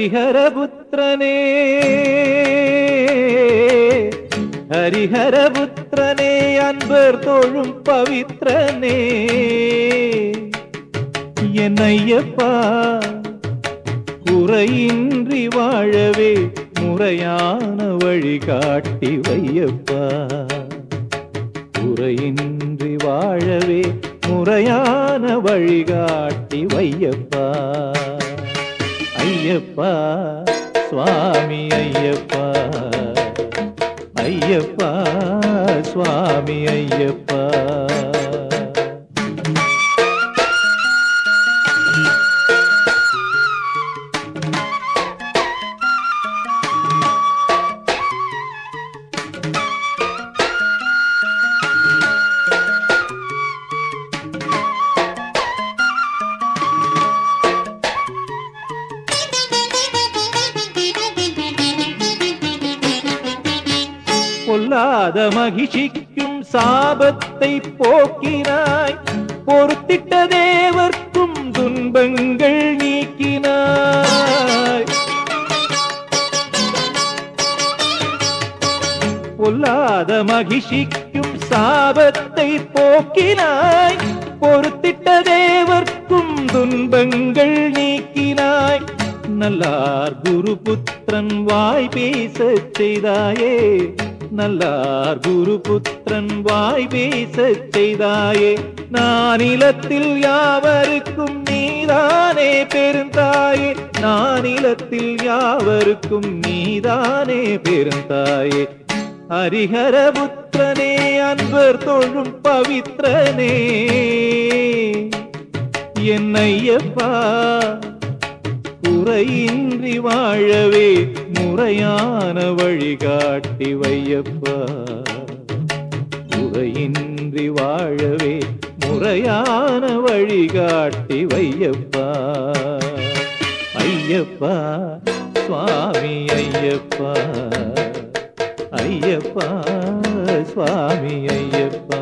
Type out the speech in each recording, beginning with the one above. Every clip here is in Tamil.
ஹரிஹரபுத்திரனே. ஹரிஹரபுத்திரனே அன்பர் தோழும் பவித்ரனே. என் ஐயப்பா குறையின்றி வாழவே முறையான வழி காட்டி வையப்பா. குறையின்றி வாழவே முறையான வழிகாட்டி வையப்பா. ஐயப்பா சுவாமி ஐயப்பா. ஐயப்பா சுவாமி ஐயப்பா. மகிழ்ச்சிக்கும் சாபத்தை போக்கினாய். பொறுத்திட்ட தேவர்க்கும் துன்பங்கள் நீக்கினாய். பொல்லாத மகிழ்ச்சிக்கும் சாபத்தை போக்கினாய். பொறுத்திட்ட தேவர்க்கும் துன்பங்கள் நீக்கினாய். நல்லார் குரு புத்திரன் வாய் பேசச் செய்தாயே. நல்லார் குரு புத்திரன் வாய் பேசச் செய்தாயே நானிலத்தில் யாவருக்கும் நீதானே பெருந்தாயே நானிலத்தில் யாவருக்கும் நீதானே பெருந்தாயே. ஹரிஹரபுத்திரனே அன்பர் தொழும் பவித்ரனே என்னையப்பா குறையின்றி வாழவே முறையான வழிகாட்டி வையப்பா. குறையின்றி வாழவே முறையான வழிகாட்டி வையப்பா. ஐயப்பா சுவாமி ஐயப்பா. ஐயப்பா சுவாமி ஐயப்பா.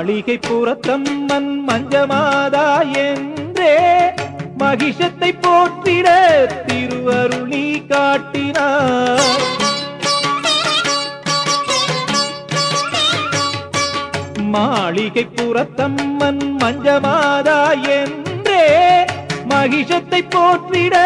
மாளிகை புறத்தம்மன் மஞ்சமாதா என்றே மகிஷத்தை போற்றிட திருவருளி காட்டினார். மாளிகை புறத்தம்மன் மஞ்சமாதா என்றே மகிஷத்தை போற்றிட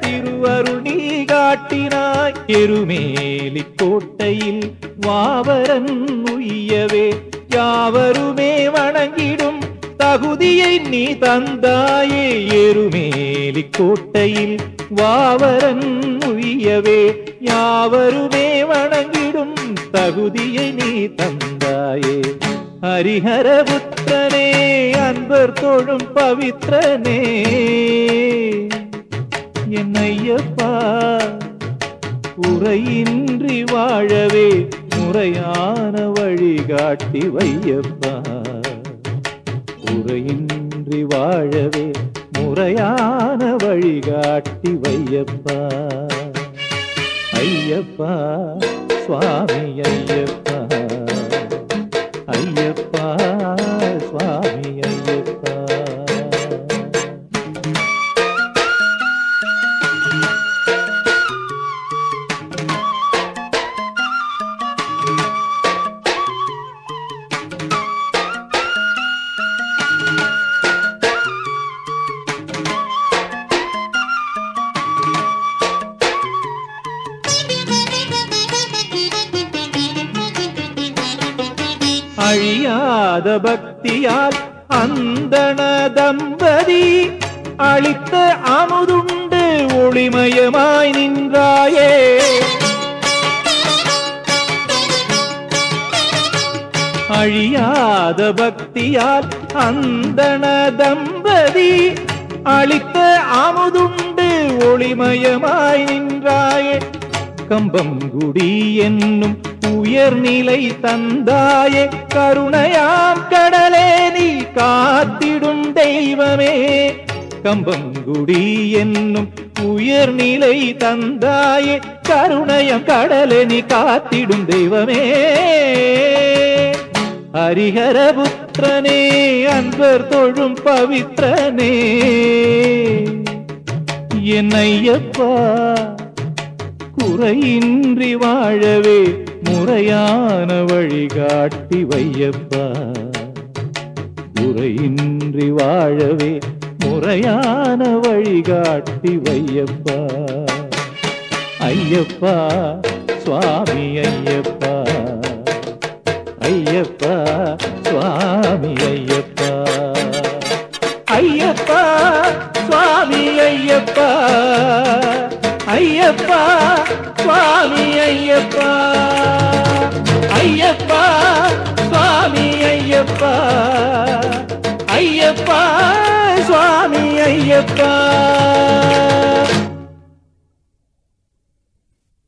திருவருள் நீ காட்டினாய். எருமேலி கோட்டையில் வாவரன் உய்யவே யாவருமே வணங்கிடும் தகுதியை நீ தந்தாயே. எருமேலி கோட்டையில் வாவரன் உய்யவே யாவருமே வணங்கிடும் தகுதியை நீ தந்தாயே. ஹரிஹர புத்தனே அன்பர் தோழும் பவித்ரனே. என்னையப்பா உரையின்றி வாழவே. முறையான வழிகாட்டி வையப்பா. குறையின்றி வாழவே முறையான வழிகாட்டி வையப்பா. ஐயப்பா சுவாமி ஐயப்பா ஐயப்பா. அழியாத பக்தியால் அந்தண தம்பதி அளித்த அமுதுண்டு ஒளிமயமாய் நின்றாயே. அழியாத பக்தியால் அந்தண தம்பதி அளித்த அமுதுண்டு ஒளிமயமாய் நின்றாயே கம்பங்குடி என்னும் உயர்நிலை தந்தாயே கருணையாம் கடலே நீ காத்திடும் தெய்வமே. கம்பங்குடி என்னும் உயர்நிலை தந்தாயே கருணையம் கடலே நீ காத்திடும் தெய்வமே. ஹரிஹரபுத்திரனே அன்பர் தொழும் பவித்ரனே என் ஐயப்பா குறையின்றி வாழவே முறையான வழிகாட்டி வையப்பா. குறையின்றி வாழவே முறையான வழிகாட்டி வையப்பா. ஐயப்பா சுவாமி ஐயப்பா. ஐயப்பா சுவாமி ஐயப்பா. ஐயப்பா சுவாமி ஐயப்பா. ஐயப்பா ஐயப்பா ஐயப்பா சுவாமி ஐயப்பா ஐயப்பா சுவாமி ஐயப்பா.